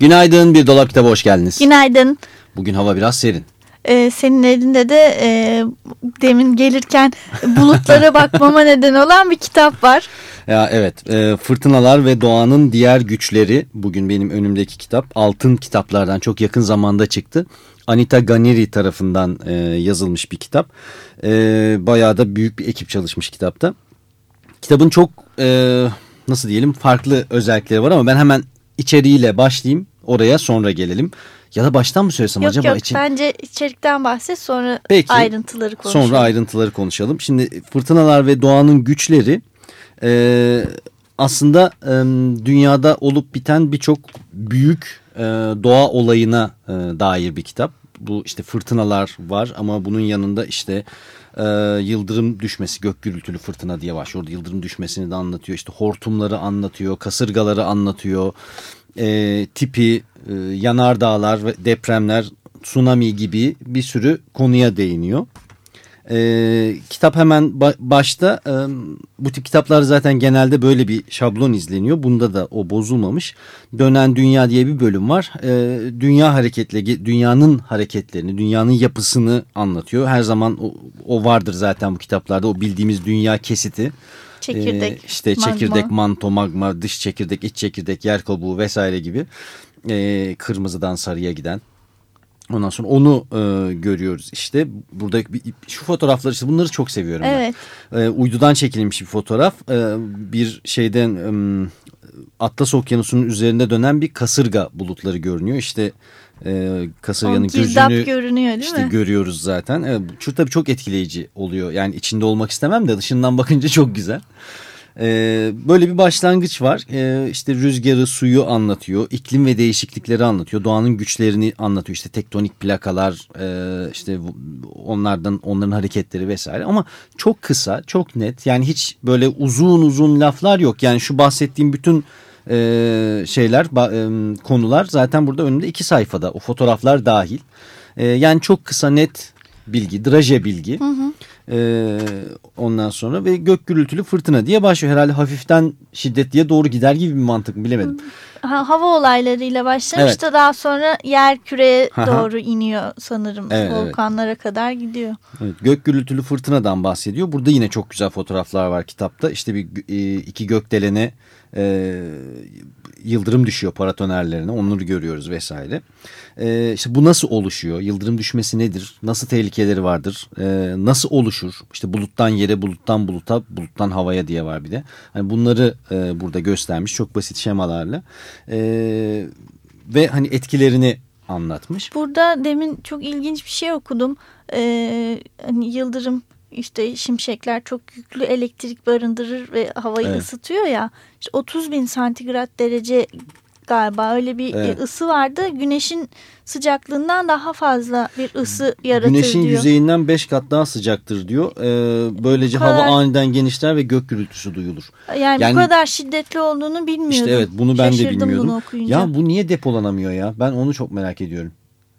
Günaydın bir dolap kitaba hoş geldiniz. Günaydın. Bugün hava biraz serin. Ee, senin elinde de e, demin gelirken bulutlara bakmama neden olan bir kitap var. Ya evet e, Fırtınalar ve Doğanın Diğer Güçleri bugün benim önümdeki kitap altın kitaplardan çok yakın zamanda çıktı. Anita Ganeri tarafından e, yazılmış bir kitap. E, bayağı da büyük bir ekip çalışmış kitapta. Kitabın çok e, nasıl diyelim farklı özellikleri var ama ben hemen içeriğiyle başlayayım oraya sonra gelelim. Ya da baştan mı söylesem yok, acaba? Yok için... bence içerikten bahset sonra Peki, ayrıntıları konuşalım. Sonra ayrıntıları konuşalım. Şimdi Fırtınalar ve Doğanın Güçleri e, aslında e, dünyada olup biten birçok büyük e, doğa olayına e, dair bir kitap. Bu işte fırtınalar var ama bunun yanında işte e, yıldırım düşmesi gök gürültülü fırtına diye başlıyor. Orada yıldırım düşmesini de anlatıyor. İşte hortumları anlatıyor, kasırgaları anlatıyor. E, tipi, e, yanardağlar depremler, tsunami gibi bir sürü konuya değiniyor. E, kitap hemen ba başta e, bu tip kitaplar zaten genelde böyle bir şablon izleniyor. Bunda da o bozulmamış. Dönen Dünya diye bir bölüm var. E, dünya hareketle dünyanın hareketlerini, dünyanın yapısını anlatıyor. Her zaman o, o vardır zaten bu kitaplarda. O bildiğimiz dünya kesiti. Çekirdek, ee, işte magma. çekirdek, manto, magma, dış çekirdek, iç çekirdek, yer kabuğu vesaire gibi ee, kırmızıdan sarıya giden. Ondan sonra onu e, görüyoruz işte burada şu fotoğraflar işte bunları çok seviyorum evet. ben. E, uydudan çekilmiş bir fotoğraf e, bir şeyden e, Atlas Okyanusu'nun üzerinde dönen bir kasırga bulutları görünüyor işte e, kasırganın gözünü görünüyor değil işte mi? görüyoruz zaten. Evet, şu tabii çok etkileyici oluyor. Yani içinde olmak istemem de dışından bakınca çok güzel. Ee, böyle bir başlangıç var. Ee, işte rüzgarı, suyu anlatıyor. iklim ve değişiklikleri anlatıyor. Doğanın güçlerini anlatıyor. İşte tektonik plakalar, e, işte onlardan onların hareketleri vesaire. Ama çok kısa, çok net. Yani hiç böyle uzun uzun laflar yok. Yani şu bahsettiğim bütün e, şeyler, e, konular zaten burada önümde iki sayfada. O fotoğraflar dahil. E, yani çok kısa, net bilgi, draje bilgi. Hı hı. Ee, ondan sonra ve gök gürültülü fırtına diye başlıyor. Herhalde hafiften şiddetliye doğru gider gibi bir mantık bilemedim. Ha, hava olaylarıyla başlamış evet. da daha sonra yer küreye doğru iniyor sanırım. Evet, Volkanlara evet. kadar gidiyor. Evet, gök gürültülü fırtınadan bahsediyor. Burada yine çok güzel fotoğraflar var kitapta. İşte bir e, iki gökdelene e, yıldırım düşüyor paratonerlerine onları görüyoruz vesaire. E, işte bu nasıl oluşuyor? Yıldırım düşmesi nedir? Nasıl tehlikeleri vardır? E, nasıl oluşur? İşte buluttan yere, buluttan buluta, buluttan havaya diye var bir de. Hani bunları e, burada göstermiş çok basit şemalarla. E, ve hani etkilerini anlatmış. Burada demin çok ilginç bir şey okudum. Ee, hani yıldırım işte şimşekler çok yüklü elektrik barındırır ve havayı evet. ısıtıyor ya. İşte 30 bin santigrat derece galiba öyle bir evet. ısı vardı. Güneşin sıcaklığından daha fazla bir ısı yaratır Güneşin diyor. Yüzeyinden 5 kat daha sıcaktır diyor. Ee, böylece kadar... hava aniden genişler ve gök gürültüsü duyulur. Yani, yani bu kadar şiddetli olduğunu bilmiyordum. İşte evet bunu ben Şaşırdım de bilmiyordum. Ya bu niye depolanamıyor ya? Ben onu çok merak ediyorum.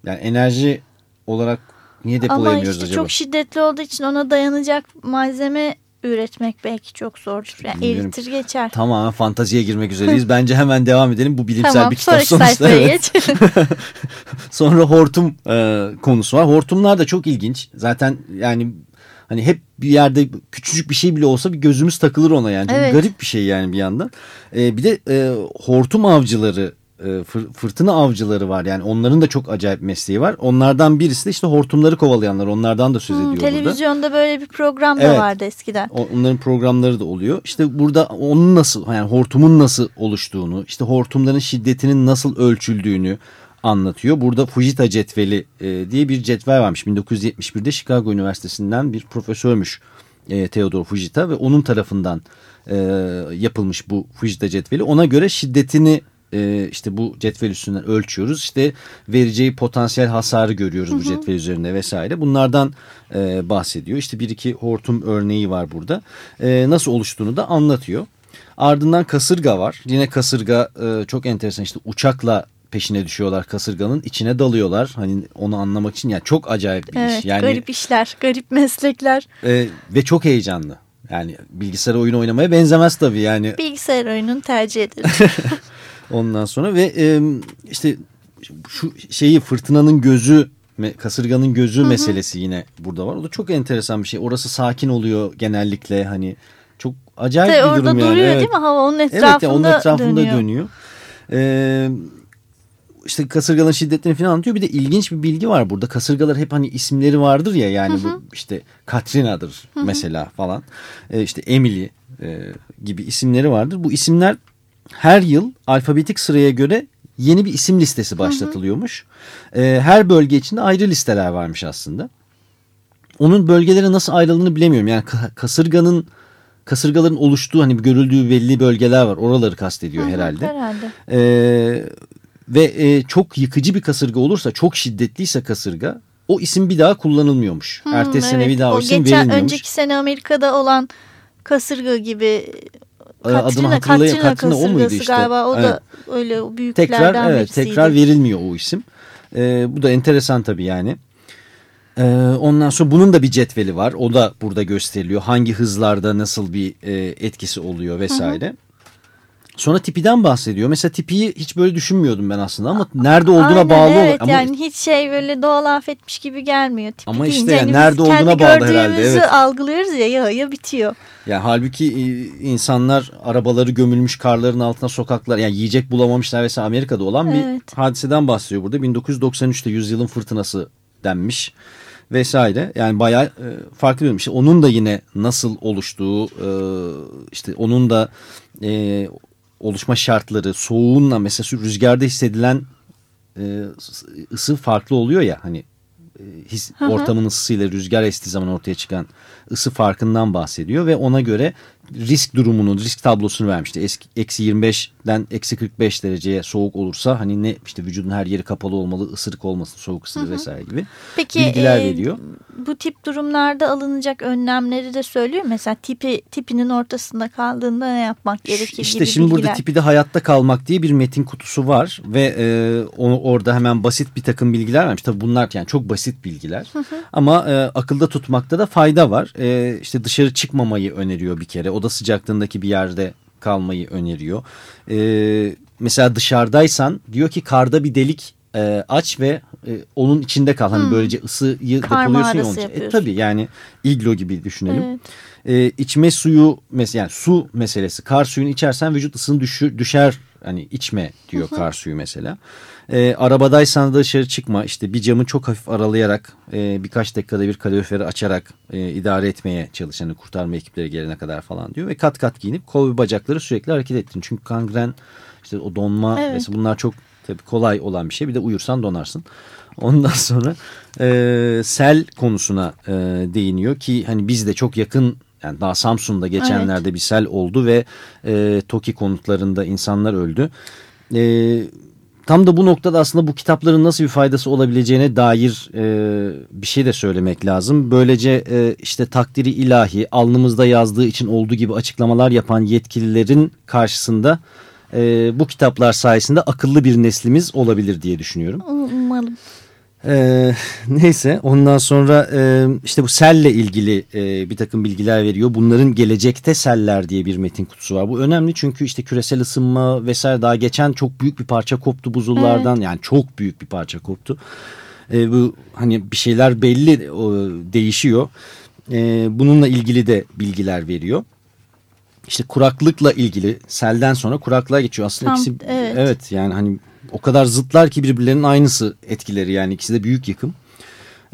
Yani enerji olarak niye depolayamıyoruz Ama işte acaba? çok şiddetli olduğu için ona dayanacak malzeme üretmek belki çok zordur. Yani eritir geçer. Tamamen fantaziye girmek üzereyiz. Bence hemen devam edelim. Bu bilimsel tamam, bir kitap sonuçta. Evet. Sonra hortum e, konusu var. Hortumlar da çok ilginç. Zaten yani hani hep bir yerde küçücük bir şey bile olsa bir gözümüz takılır ona yani. Evet. Garip bir şey yani bir yandan. E, bir de e, hortum avcıları fırtına avcıları var yani onların da çok acayip mesleği var. Onlardan birisi de işte hortumları kovalayanlar onlardan da söz ediyor hmm, Televizyonda burada. böyle bir program da evet, vardı eskiden. Onların programları da oluyor. İşte burada onun nasıl yani hortumun nasıl oluştuğunu işte hortumların şiddetinin nasıl ölçüldüğünü anlatıyor. Burada Fujita cetveli e, diye bir cetvel varmış. 1971'de Chicago Üniversitesi'nden bir profesörmüş e, Theodore Fujita ve onun tarafından e, yapılmış bu Fujita cetveli. Ona göre şiddetini e, işte bu cetvel üstünden ölçüyoruz. İşte vereceği potansiyel hasarı görüyoruz bu cetvel üzerinde vesaire. Bunlardan e, bahsediyor. İşte bir iki hortum örneği var burada. E, nasıl oluştuğunu da anlatıyor. Ardından kasırga var. Yine kasırga e, çok enteresan işte uçakla peşine düşüyorlar kasırganın içine dalıyorlar hani onu anlamak için yani çok acayip bir evet, iş yani garip işler garip meslekler e, ve çok heyecanlı yani bilgisayar oyunu oynamaya benzemez tabii yani bilgisayar oyununu tercih ederim ondan sonra ve e, işte şu şeyi fırtınanın gözü kasırganın gözü Hı -hı. meselesi yine burada var o da çok enteresan bir şey orası sakin oluyor genellikle hani çok acayip Ve bir orada durum yani. duruyor evet. değil mi? Hava onun etrafında, evet, yani onun etrafında dönüyor. dönüyor. Ee, işte kasırganın şiddetini falan anlatıyor. Bir de ilginç bir bilgi var burada. Kasırgalar hep hani isimleri vardır ya yani hı hı. bu işte Katrina'dır hı hı. mesela falan. Ee, işte Emily e, gibi isimleri vardır. Bu isimler her yıl alfabetik sıraya göre yeni bir isim listesi başlatılıyormuş. Hı hı. Ee, her bölge içinde ayrı listeler varmış aslında. Onun bölgelere nasıl ayrıldığını bilemiyorum. Yani kasırganın kasırgaların oluştuğu hani görüldüğü belli bölgeler var. Oraları kastediyor Hı hı, herhalde. herhalde. Ee, ve e, çok yıkıcı bir kasırga olursa, çok şiddetliyse kasırga o isim bir daha kullanılmıyormuş. Hmm, Ertesi evet. sene bir daha o, o isim geçen, verilmiyormuş. Önceki sene Amerika'da olan kasırga gibi Katrina, hatırlay Katrina Katrina o muydu işte? galiba o Evet. da öyle büyüklerden tekrar evet birisiydi. tekrar verilmiyor o isim. Ee, bu da enteresan tabii yani. Ee, ondan sonra bunun da bir cetveli var. O da burada gösteriliyor. Hangi hızlarda nasıl bir e, etkisi oluyor vesaire. Sonra tipiden bahsediyor. Mesela tipiyi hiç böyle düşünmüyordum ben aslında ama nerede olduğuna Aynen, bağlı evet, Ama, yani hiç şey böyle doğal afetmiş gibi gelmiyor. Tipi Ama işte yani hani nerede olduğuna bağlı herhalde, evet. algılıyoruz ya ya ya bitiyor. yani halbuki e, insanlar arabaları gömülmüş karların altına sokaklar yani yiyecek bulamamışlar vesaire Amerika'da olan bir Evet. hadiseden bahsediyor burada. 1993'te yüzyılın fırtınası denmiş vesaire. Yani bayağı e, farklı bir işte onun da yine nasıl oluştuğu e, işte onun da e, oluşma şartları soğuğunla mesela rüzgarda hissedilen e, ısı farklı oluyor ya hani e, his, Hı hı. ortamın ısısıyla rüzgar estiği zaman ortaya çıkan ısı farkından bahsediyor ve ona göre risk durumunu, risk tablosunu vermişti. Eski, eksi 25'den eksi 45 dereceye soğuk olursa hani ne işte vücudun her yeri kapalı olmalı, ısırık olmasın, soğuk ısırır vesaire gibi Peki bilgiler e, veriyor. bu tip durumlarda alınacak önlemleri de söylüyor. Mesela tipi tipinin ortasında kaldığında ne yapmak gerekir İşte gibi şimdi burada bilgiler. tipide hayatta kalmak diye bir metin kutusu var ve e, onu orada hemen basit bir takım bilgiler vermiş. Tabii bunlar yani çok basit bilgiler ama e, akılda tutmakta da fayda var. E, işte dışarı çıkmamayı öneriyor bir kere. Oda sıcaklığındaki bir yerde kalmayı öneriyor. E, mesela dışarıdaysan diyor ki karda bir delik e, aç ve e, onun içinde kal. Hani Hmm. böylece ısıyı Kar depoluyorsun ya onun için. E, tabii yani iglo gibi düşünelim. Evet. E, içme suyu mesela yani su meselesi. Kar suyunu içersen vücut ısını düşür, düşer hani içme diyor kar suyu mesela. E, arabadaysan da dışarı çıkma işte bir camı çok hafif aralayarak e, birkaç dakikada bir kaloriferi açarak e, idare etmeye çalış. Hani kurtarma ekipleri gelene kadar falan diyor. Ve kat kat giyinip kol ve bacakları sürekli hareket ettin. Çünkü kangren işte o donma Evet. mesela bunlar çok tabii kolay olan bir şey. Bir de uyursan donarsın. Ondan sonra e, sel konusuna e, değiniyor ki hani biz de çok yakın yani daha Samsun'da geçenlerde bir sel oldu ve e, TOKİ konutlarında insanlar öldü. E, tam da bu noktada aslında bu kitapların nasıl bir faydası olabileceğine dair e, bir şey de söylemek lazım. Böylece e, işte takdiri ilahi alnımızda yazdığı için olduğu gibi açıklamalar yapan yetkililerin karşısında e, bu kitaplar sayesinde akıllı bir neslimiz olabilir diye düşünüyorum. Umalım. Ee, neyse ondan sonra e, işte bu selle ilgili e, bir takım bilgiler veriyor. Bunların gelecekte seller diye bir metin kutusu var. Bu önemli çünkü işte küresel ısınma vesaire daha geçen çok büyük bir parça koptu buzullardan. Yani çok büyük bir parça koptu. E, bu hani bir şeyler belli o, değişiyor. E, bununla ilgili de bilgiler veriyor. İşte kuraklıkla ilgili selden sonra kuraklığa geçiyor. Aslında Tam, ikisi evet. evet yani hani o kadar zıtlar ki birbirlerinin aynısı etkileri yani ikisi de büyük yıkım.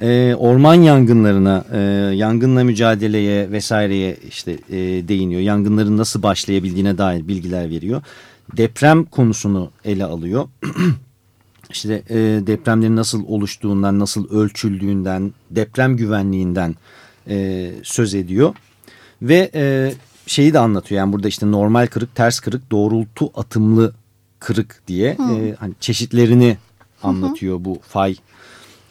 Ee, orman yangınlarına, e, yangınla mücadeleye vesaireye işte e, değiniyor. Yangınların nasıl başlayabildiğine dair bilgiler veriyor. Deprem konusunu ele alıyor. işte e, depremlerin nasıl oluştuğundan, nasıl ölçüldüğünden, deprem güvenliğinden e, söz ediyor. Ve e, şeyi de anlatıyor yani burada işte normal kırık, ters kırık, doğrultu atımlı kırık diye e, hani çeşitlerini anlatıyor bu fay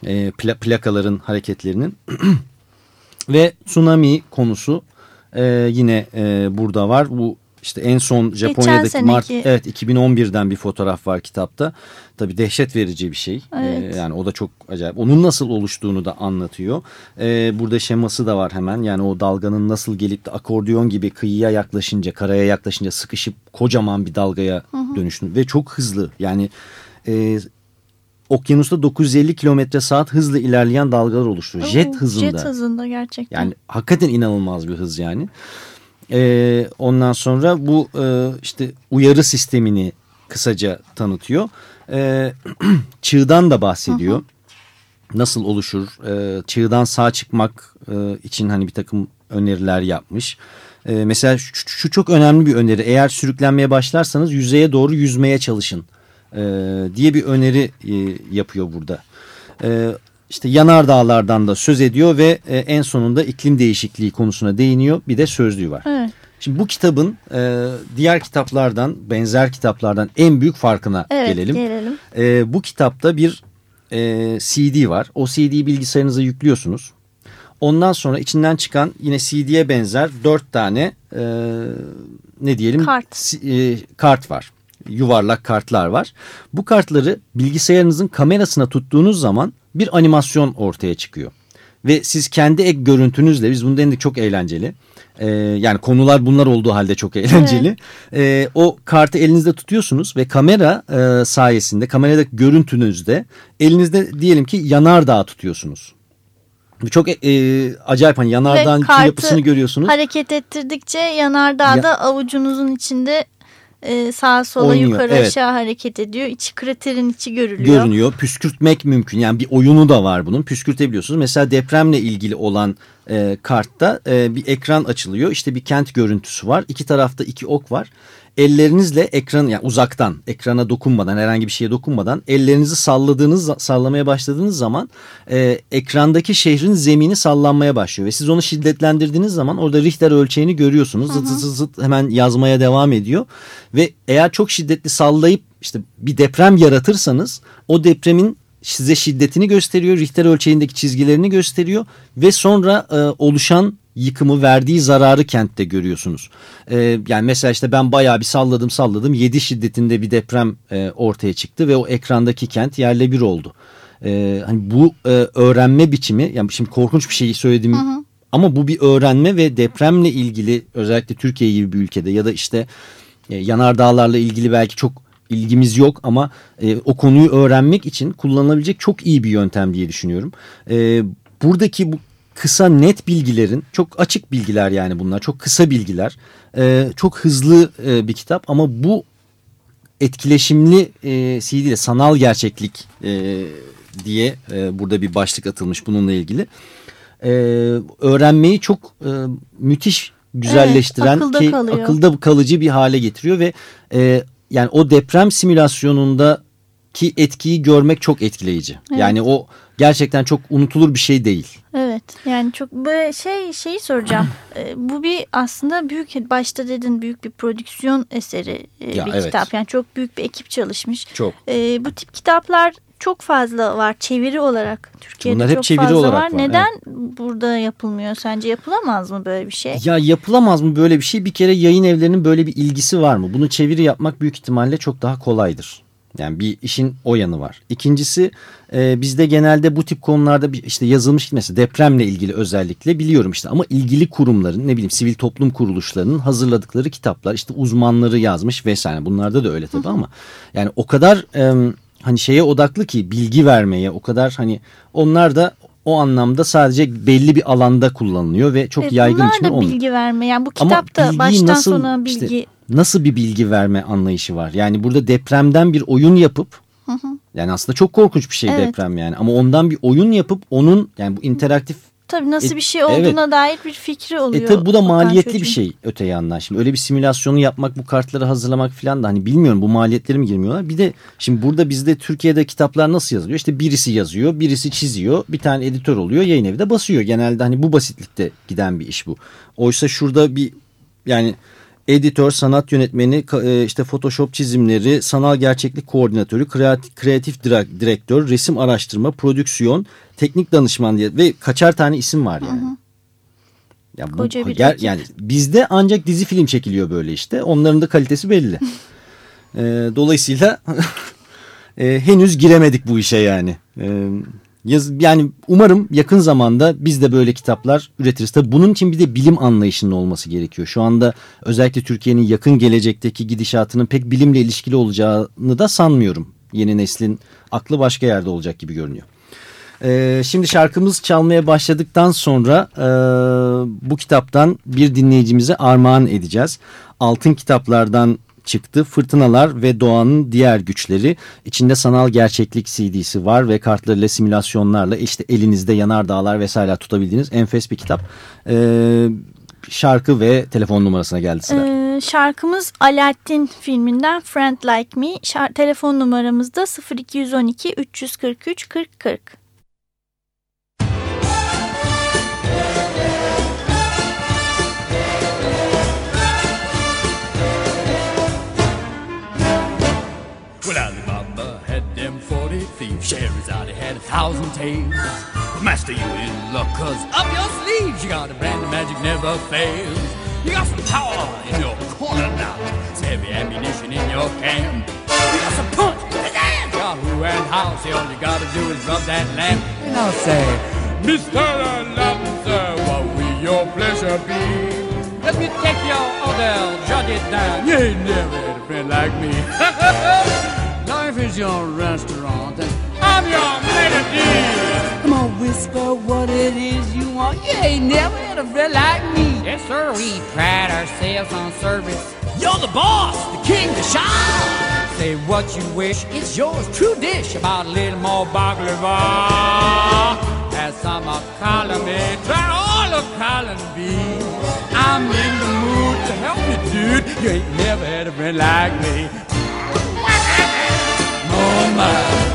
e, pla plakaların hareketlerinin. Ve tsunami konusu e, yine e, burada var. Bu işte en son Japonya'daki seneki... Mart evet 2011'den bir fotoğraf var kitapta. Tabii dehşet verici bir şey. Evet. Ee, yani o da çok acayip. Onun nasıl oluştuğunu da anlatıyor. Ee, burada şeması da var hemen. Yani o dalganın nasıl gelip de akordeon gibi kıyıya yaklaşınca, karaya yaklaşınca sıkışıp kocaman bir dalgaya dönüştüğünü ve çok hızlı. Yani e, okyanusta 950 kilometre saat hızla ilerleyen dalgalar oluşturuyor. Jet hızında. Jet hızında gerçekten. Yani hakikaten inanılmaz bir hız yani. Ee, ondan sonra bu e, işte uyarı sistemini kısaca tanıtıyor. Ee, çığdan da bahsediyor. Hı hı. Nasıl oluşur? Ee, çığdan sağ çıkmak e, için hani bir takım öneriler yapmış. Ee, mesela şu, şu çok önemli bir öneri. Eğer sürüklenmeye başlarsanız yüzeye doğru yüzmeye çalışın e, diye bir öneri e, yapıyor burada. Evet işte yanardağlardan da söz ediyor ve e, en sonunda iklim değişikliği konusuna değiniyor. Bir de sözlüğü var. Evet. Şimdi bu kitabın e, diğer kitaplardan, benzer kitaplardan en büyük farkına evet, gelelim. gelelim. E, bu kitapta bir e, CD var. O CD'yi bilgisayarınıza yüklüyorsunuz. Ondan sonra içinden çıkan yine CD'ye benzer dört tane e, ne diyelim kart. E, kart var. Yuvarlak kartlar var. Bu kartları bilgisayarınızın kamerasına tuttuğunuz zaman bir animasyon ortaya çıkıyor. Ve siz kendi ek görüntünüzle biz bunu denedik çok eğlenceli. Ee, yani konular bunlar olduğu halde çok eğlenceli. Evet. Ee, o kartı elinizde tutuyorsunuz ve kamera e, sayesinde kameradaki görüntünüzde elinizde diyelim ki yanardağ tutuyorsunuz. Çok e, acayip hani yanardağın yapısını görüyorsunuz. hareket ettirdikçe yanardağda ya, avucunuzun içinde e, sağa sola Oynuyor, yukarı evet. aşağı hareket ediyor. İçi kraterin içi görülüyor. Görünüyor. Püskürtmek mümkün. Yani bir oyunu da var bunun. Püskürtebiliyorsunuz. Mesela depremle ilgili olan e, kartta e, bir ekran açılıyor. İşte bir kent görüntüsü var. İki tarafta iki ok var. Ellerinizle ekran yani uzaktan ekrana dokunmadan herhangi bir şeye dokunmadan ellerinizi salladığınız sallamaya başladığınız zaman e, ekrandaki şehrin zemini sallanmaya başlıyor ve siz onu şiddetlendirdiğiniz zaman orada Richter ölçeğini görüyorsunuz. Zıt zıt zıt, hemen yazmaya devam ediyor ve eğer çok şiddetli sallayıp işte bir deprem yaratırsanız o depremin size şiddetini gösteriyor. Richter ölçeğindeki çizgilerini gösteriyor ve sonra e, oluşan yıkımı verdiği zararı kentte görüyorsunuz. Ee, yani mesela işte ben bayağı bir salladım salladım 7 şiddetinde bir deprem e, ortaya çıktı ve o ekrandaki kent yerle bir oldu. Ee, hani bu e, öğrenme biçimi yani şimdi korkunç bir şey söyledim hı hı. ama bu bir öğrenme ve depremle ilgili özellikle Türkiye gibi bir ülkede ya da işte e, yanardağlarla ilgili belki çok ilgimiz yok ama e, o konuyu öğrenmek için kullanılabilecek çok iyi bir yöntem diye düşünüyorum. E, buradaki bu kısa net bilgilerin çok açık bilgiler yani bunlar çok kısa bilgiler e, çok hızlı e, bir kitap ama bu etkileşimli e, CD ile sanal gerçeklik e, diye e, burada bir başlık atılmış bununla ilgili e, öğrenmeyi çok e, müthiş güzelleştiren evet, akılda ki kalıyor. akılda kalıcı bir hale getiriyor ve e, yani o deprem simülasyonunda ki etkiyi görmek çok etkileyici. Evet. Yani o gerçekten çok unutulur bir şey değil. Evet yani çok böyle şey şeyi soracağım. ee, bu bir aslında büyük başta dedin büyük bir prodüksiyon eseri e, ya, bir evet. kitap. Yani çok büyük bir ekip çalışmış. Çok. Ee, bu tip kitaplar çok fazla var çeviri olarak. Türkiye'de Bunlar çok hep çeviri fazla olarak var. var. Neden evet. burada yapılmıyor? Sence yapılamaz mı böyle bir şey? Ya yapılamaz mı böyle bir şey? Bir kere yayın evlerinin böyle bir ilgisi var mı? Bunu çeviri yapmak büyük ihtimalle çok daha kolaydır. Yani bir işin o yanı var. İkincisi e, bizde genelde bu tip konularda bir, işte yazılmış mesela depremle ilgili özellikle biliyorum işte ama ilgili kurumların ne bileyim sivil toplum kuruluşlarının hazırladıkları kitaplar işte uzmanları yazmış vesaire bunlarda da öyle tabii ama yani o kadar e, hani şeye odaklı ki bilgi vermeye o kadar hani onlar da o anlamda sadece belli bir alanda kullanılıyor ve çok evet, yaygın biçimde olmuyor. bilgi verme yani bu kitapta baştan nasıl, sona bilgi... Işte, nasıl bir bilgi verme anlayışı var? Yani burada depremden bir oyun yapıp yani aslında çok korkunç bir şey evet. deprem yani ama ondan bir oyun yapıp onun yani bu interaktif Tabii nasıl E, bir şey olduğuna evet. dair bir fikri oluyor. E tabi bu da maliyetli çocuğun. bir şey öte yandan. Şimdi öyle bir simülasyonu yapmak, bu kartları hazırlamak falan da hani bilmiyorum bu maliyetleri mi girmiyorlar. Bir de şimdi burada bizde Türkiye'de kitaplar nasıl yazılıyor? İşte birisi yazıyor, birisi çiziyor, bir tane editör oluyor, yayın evi de basıyor. Genelde hani bu basitlikte giden bir iş bu. Oysa şurada bir yani editör, sanat yönetmeni, e, işte Photoshop çizimleri, sanal gerçeklik koordinatörü, kreatif, kreatif direk- direktör, resim araştırma, prodüksiyon, teknik danışman diye ve kaçar tane isim var yani. Ya bu, Koca bir ger- yani bizde ancak dizi film çekiliyor böyle işte. Onların da kalitesi belli. Ee, dolayısıyla e, henüz giremedik bu işe yani. Ee, yaz, yani umarım yakın zamanda biz de böyle kitaplar üretiriz. Tabii bunun için bir de bilim anlayışının olması gerekiyor. Şu anda özellikle Türkiye'nin yakın gelecekteki gidişatının pek bilimle ilişkili olacağını da sanmıyorum. Yeni neslin aklı başka yerde olacak gibi görünüyor. Ee, şimdi şarkımız çalmaya başladıktan sonra e, bu kitaptan bir dinleyicimize armağan edeceğiz. Altın kitaplardan çıktı. Fırtınalar ve Doğanın Diğer Güçleri. İçinde sanal gerçeklik CD'si var ve kartlarıyla simülasyonlarla işte elinizde yanardağlar vesaire tutabildiğiniz enfes bir kitap. Ee, şarkı ve telefon numarasına geldi sıra. Ee, şarkımız Alaaddin filminden Friend Like Me. Şar- telefon numaramız da 0212 343 40 thousand tales. Master, you in luck, cause up your sleeves you got a brand of magic never fails. You got some power in your corner now. Some heavy ammunition in your camp. You got some punch, pizzazz, Yahoo and house. All you gotta do is rub that lamp. And I'll say, Mr. Sir, what will your pleasure be? Let me take your order, jot it down. You ain't never had a friend like me. Life is your restaurant, I'm your melody. Come on, whisper what it is you want. You ain't never had a friend like me. Yes, sir, we pride ourselves on service. You're the boss, the king, the shah. Say what you wish, it's yours, true dish. About a little more baklava. Have some of column A, try all of column B. I'm in the mood to help you, dude. You ain't never had a friend like me. Oh my.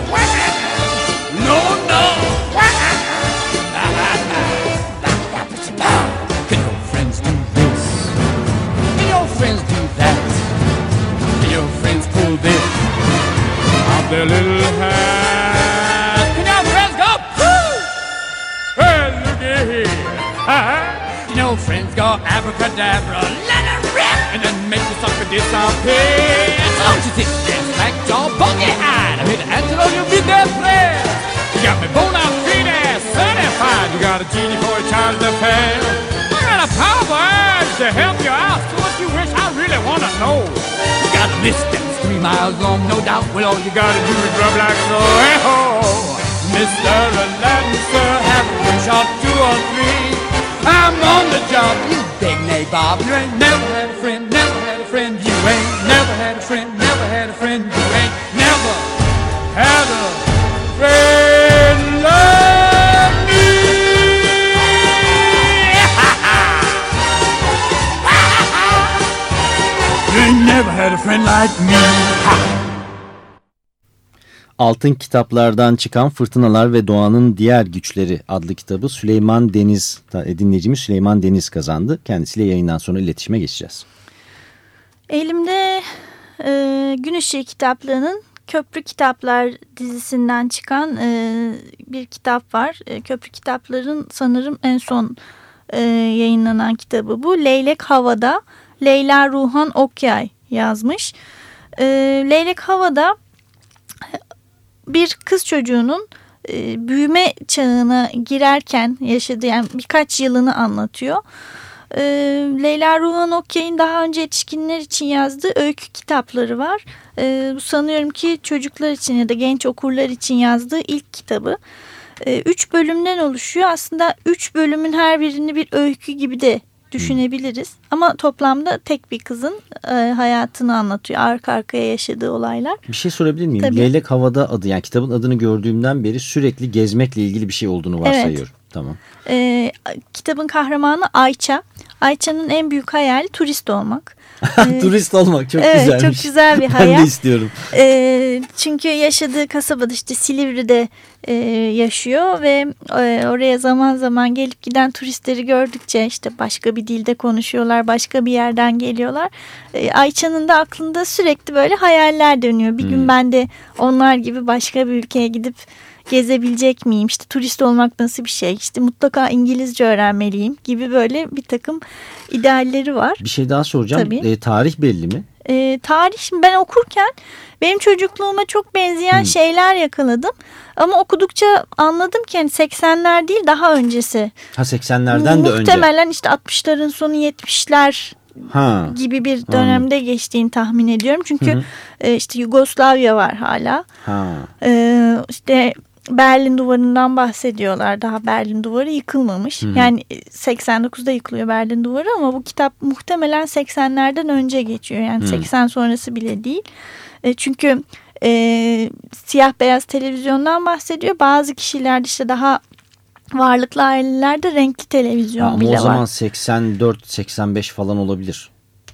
Their little hat? Can your friends go? Woo! Well, looky here. Can your friends go abracadabra? Let it rip! And then make the sucker disappear. Don't you think that's like your buggy eyed? I'm here to answer all your midnight prayers. You got me bona fide certified. You got a genie for a child to pay. I got a power to help you out. So what you wish I really want to know. You got a list three miles long, no doubt. Well, all you gotta do is rub like so. Hey ho! Mr. Aladdin, sir, have a wish or two or three. I'm on the job, you big nabob. You ain't never had a friend, friend like me. Altın kitaplardan çıkan Fırtınalar ve Doğanın Diğer Güçleri adlı kitabı Süleyman Deniz e, dinleyicimiz Süleyman Deniz kazandı. Kendisiyle yayından sonra iletişime geçeceğiz. Elimde e, Gün Işığı kitaplığının Köprü Kitaplar dizisinden çıkan e, bir kitap var. E, Köprü Kitapların sanırım en son e, yayınlanan kitabı bu. Leylek Havada Leyla Ruhan Okyay yazmış. E, Leylek Havada bir kız çocuğunun e, büyüme çağına girerken yaşadığı yani birkaç yılını anlatıyor. E, Leyla Ruhan Okyay'ın daha önce yetişkinler için yazdığı öykü kitapları var. E, sanıyorum ki çocuklar için ya da genç okurlar için yazdığı ilk kitabı. E, üç bölümden oluşuyor. Aslında üç bölümün her birini bir öykü gibi de düşünebiliriz. Ama toplamda tek bir kızın e, hayatını anlatıyor. Arka arkaya yaşadığı olaylar. Bir şey sorabilir miyim? Tabii. Leylek Havada adı yani kitabın adını gördüğümden beri sürekli gezmekle ilgili bir şey olduğunu varsayıyorum. Evet. Tamam. E, kitabın kahramanı Ayça. Ayça'nın en büyük hayali turist olmak. E, Turist olmak çok evet, güzelmiş. çok güzel bir Ben hayal. de istiyorum. E, çünkü yaşadığı kasabada işte Silivri'de e, yaşıyor ve e, oraya zaman zaman gelip giden turistleri gördükçe işte başka bir dilde konuşuyorlar, başka bir yerden geliyorlar. E, Ayça'nın da aklında sürekli böyle hayaller dönüyor. Bir Hmm. gün ben de onlar gibi başka bir ülkeye gidip gezebilecek miyim? İşte turist olmak nasıl bir şey? İşte mutlaka İngilizce öğrenmeliyim gibi böyle bir takım idealleri var. Bir şey daha soracağım. Tabii. E, tarih belli mi? e, tarih şimdi ben okurken benim çocukluğuma çok benzeyen Hmm. şeyler yakaladım. Ama okudukça anladım ki yani 80'ler değil daha öncesi. Ha 80'lerden de önce. Muhtemelen işte 60'ların sonu 70'ler Ha. gibi bir dönemde geçtiğini tahmin ediyorum. Çünkü Hı hı. e, işte Yugoslavya var hala. Ha. E, işte Berlin Duvarı'ndan bahsediyorlar. Daha Berlin Duvarı yıkılmamış. Hı hı. Yani 89'da yıkılıyor Berlin Duvarı ama bu kitap muhtemelen 80'lerden önce geçiyor. Yani Hı. 80 sonrası bile değil. E, çünkü e, siyah beyaz televizyondan bahsediyor. Bazı kişilerde işte daha varlıklı ailelerde renkli televizyon ama bile o zaman var. 84-85 falan olabilir.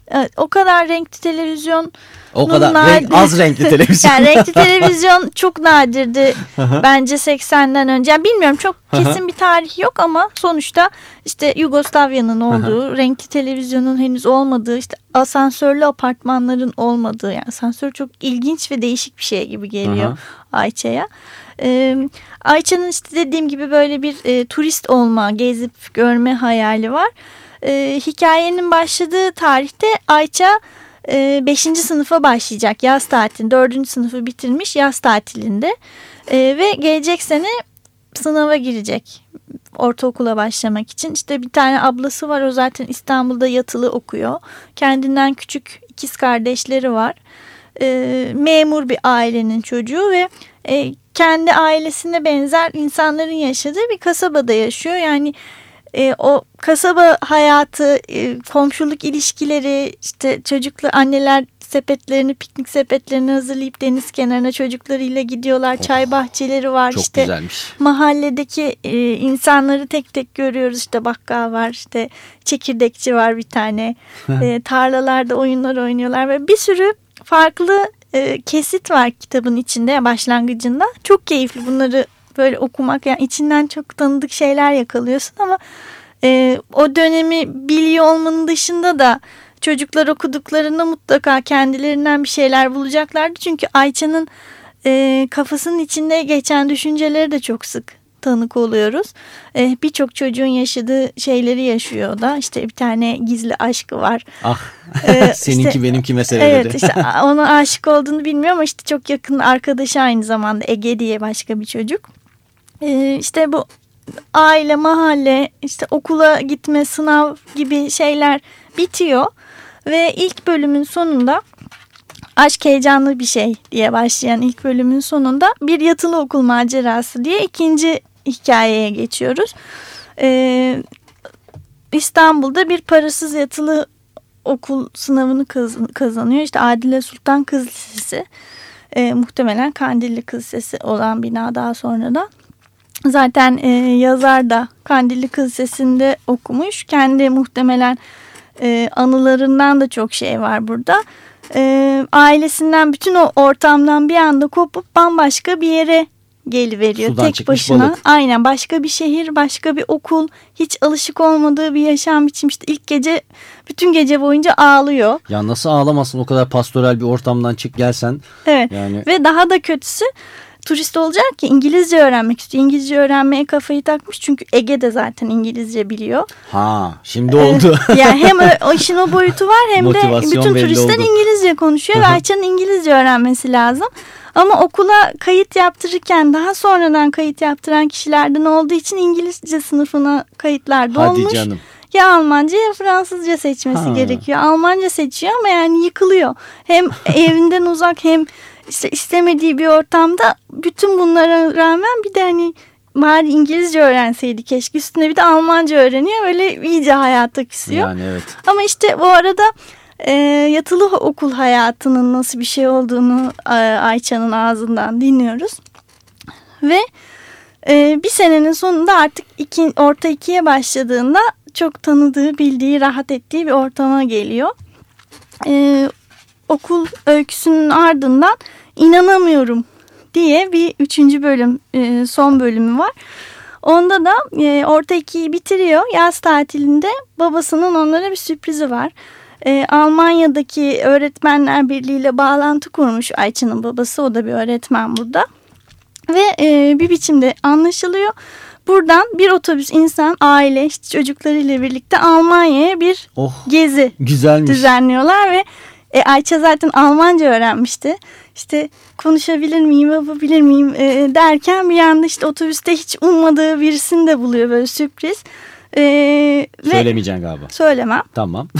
Evet, o kadar renkli televizyon O kadar renk, az renkli televizyon. yani renkli televizyon çok nadirdi bence 80'den önce. Yani bilmiyorum çok kesin bir tarih yok ama sonuçta işte Yugoslavya'nın olduğu, renkli televizyonun henüz olmadığı, işte asansörlü apartmanların olmadığı yani asansör çok ilginç ve değişik bir şey gibi geliyor. Ayça'ya. Ee, Ayça'nın işte dediğim gibi böyle bir e, turist olma, gezip görme hayali var. Ee, hikayenin başladığı tarihte Ayça 5. sınıfa başlayacak yaz tatilinde. 4. sınıfı bitirmiş yaz tatilinde. Ee, ve gelecek sene sınava girecek ortaokula başlamak için. İşte bir tane ablası var o zaten İstanbul'da yatılı okuyor. Kendinden küçük ikiz kardeşleri var. Ee, memur bir ailenin çocuğu ve e, kendi ailesine benzer insanların yaşadığı bir kasabada yaşıyor. Yani e, o kasaba hayatı, e, komşuluk ilişkileri, işte çocuklu anneler sepetlerini, piknik sepetlerini hazırlayıp deniz kenarına çocuklarıyla gidiyorlar. Çay bahçeleri var. Çok işte güzelmiş. mahalledeki e, insanları tek tek görüyoruz. İşte bakkal var, işte çekirdekçi var bir tane. e, tarlalarda oyunlar oynuyorlar ve bir sürü farklı e, kesit var kitabın içinde başlangıcında. Çok keyifli bunları böyle okumak. Yani içinden çok tanıdık şeyler yakalıyorsun ama e, o dönemi biliyor olmanın dışında da çocuklar okuduklarında mutlaka kendilerinden bir şeyler bulacaklardı. Çünkü Ayça'nın e, kafasının içinde geçen düşünceleri de çok sık tanık oluyoruz. E, Birçok çocuğun yaşadığı şeyleri yaşıyor da. İşte bir tane gizli aşkı var. Ah Ee, seninki işte- benimki meseleleri. Evet işte ona aşık olduğunu bilmiyorum ama işte çok yakın arkadaşı aynı zamanda Ege diye başka bir çocuk. Ee, işte bu aile, mahalle, işte okula gitme, sınav gibi şeyler bitiyor. Ve ilk bölümün sonunda aşk heyecanlı bir şey diye başlayan ilk bölümün sonunda bir yatılı okul macerası diye ikinci hikayeye geçiyoruz. Ee, İstanbul'da bir parasız yatılı okul sınavını kaz- kazanıyor. İşte Adile Sultan Kız Lisesi. Ee, muhtemelen Kandilli Kız Lisesi olan bina daha sonradan. Zaten e, yazar da Kandilli Kız Lisesi'nde okumuş. Kendi muhtemelen e, anılarından da çok şey var burada. E, ailesinden bütün o ortamdan bir anda kopup bambaşka bir yere geliveriyor. Sudan Tek başına. balık. Aynen başka bir şehir, başka bir okul. Hiç alışık olmadığı bir yaşam biçim. İşte ilk gece bütün gece boyunca ağlıyor. Ya nasıl ağlamasın o kadar pastoral bir ortamdan çık gelsen. Evet. Yani Ve daha da kötüsü turist olacak ki İngilizce öğrenmek istiyor. İngilizce öğrenmeye kafayı takmış. Çünkü Ege de zaten İngilizce biliyor. ha şimdi oldu. yani hem o, işin o boyutu var hem de bütün turistler oldu. İngilizce konuşuyor ve. Ayça'nın İngilizce öğrenmesi lazım. Ama okula kayıt yaptırırken daha sonradan kayıt yaptıran kişilerden olduğu için İngilizce sınıfına kayıtlar Hadi canım. Ya Almanca ya Fransızca seçmesi Ha. gerekiyor. Almanca seçiyor ama yani yıkılıyor. Hem evinden uzak hem işte istemediği bir ortamda bütün bunlara rağmen bir de hani bari İngilizce öğrenseydi keşke üstüne bir de Almanca öğreniyor. Öyle iyice hayata küsüyor. Yani evet. Ama işte bu arada e, yatılı okul hayatının nasıl bir şey olduğunu e, Ayça'nın ağzından dinliyoruz. Ve E, bir senenin sonunda artık iki, orta ikiye başladığında çok tanıdığı, bildiği, rahat ettiği bir ortama geliyor. E, okul öyküsünün ardından inanamıyorum diye bir üçüncü bölüm, e, son bölümü var. Onda da e, orta ikiyi bitiriyor. Yaz tatilinde babasının onlara bir sürprizi var. E, Almanya'daki öğretmenler birliğiyle bağlantı kurmuş Ayça'nın babası. O da bir öğretmen burada. Ve e, bir biçimde anlaşılıyor. Buradan bir otobüs insan, aile, işte çocuklarıyla birlikte Almanya'ya bir Oh gezi güzelmiş. düzenliyorlar ve e, Ayça zaten Almanca öğrenmişti. İşte konuşabilir miyim, yapabilir miyim e, derken bir anda işte otobüste hiç ummadığı birisini de buluyor böyle sürpriz. E, ve Söylemeyeceksin galiba. söylemem. Tamam.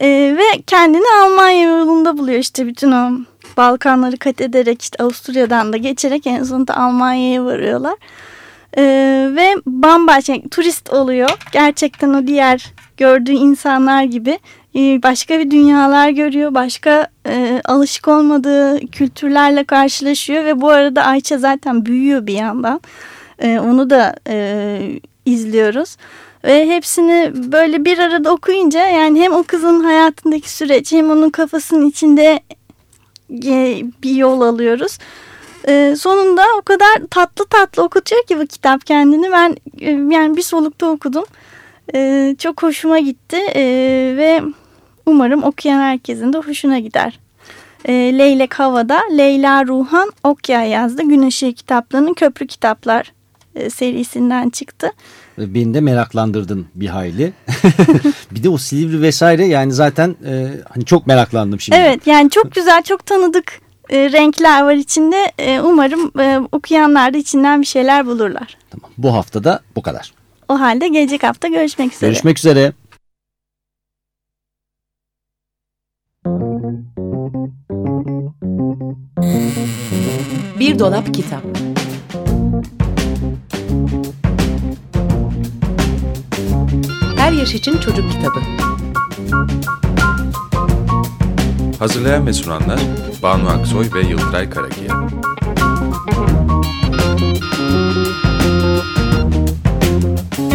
E, ve kendini Almanya yolunda buluyor işte bütün o Balkanları kat ederek işte Avusturya'dan da geçerek en sonunda Almanya'ya varıyorlar. E, ve bambaşka turist oluyor. Gerçekten o diğer gördüğü insanlar gibi e, başka bir dünyalar görüyor. Başka e, alışık olmadığı kültürlerle karşılaşıyor ve bu arada Ayça zaten büyüyor bir yandan. E, onu da e, izliyoruz. Ve hepsini böyle bir arada okuyunca yani hem o kızın hayatındaki süreç hem onun kafasının içinde e, bir yol alıyoruz. E, sonunda o kadar tatlı tatlı okutuyor ki bu kitap kendini. Ben e, yani bir solukta okudum. E, çok hoşuma gitti e, ve umarım okuyan herkesin de hoşuna gider. E, Leylek Hava'da Leyla Ruhan Okya yazdı. Gün Işığı kitaplarının Köprü Kitaplar e, serisinden çıktı. Beni de meraklandırdın bir hayli. bir de o Silivri vesaire yani zaten e, hani çok meraklandım şimdi. Evet yani çok güzel çok tanıdık e, renkler var içinde. E, umarım e, okuyanlar da içinden bir şeyler bulurlar. Tamam. Bu hafta da bu kadar. O halde gelecek hafta görüşmek üzere. Görüşmek üzere. Bir dolap kitap. Her yaş için çocuk kitabı. Hazırlayan ve sunanlar Banu Aksoy ve Yıldıray Karakiya.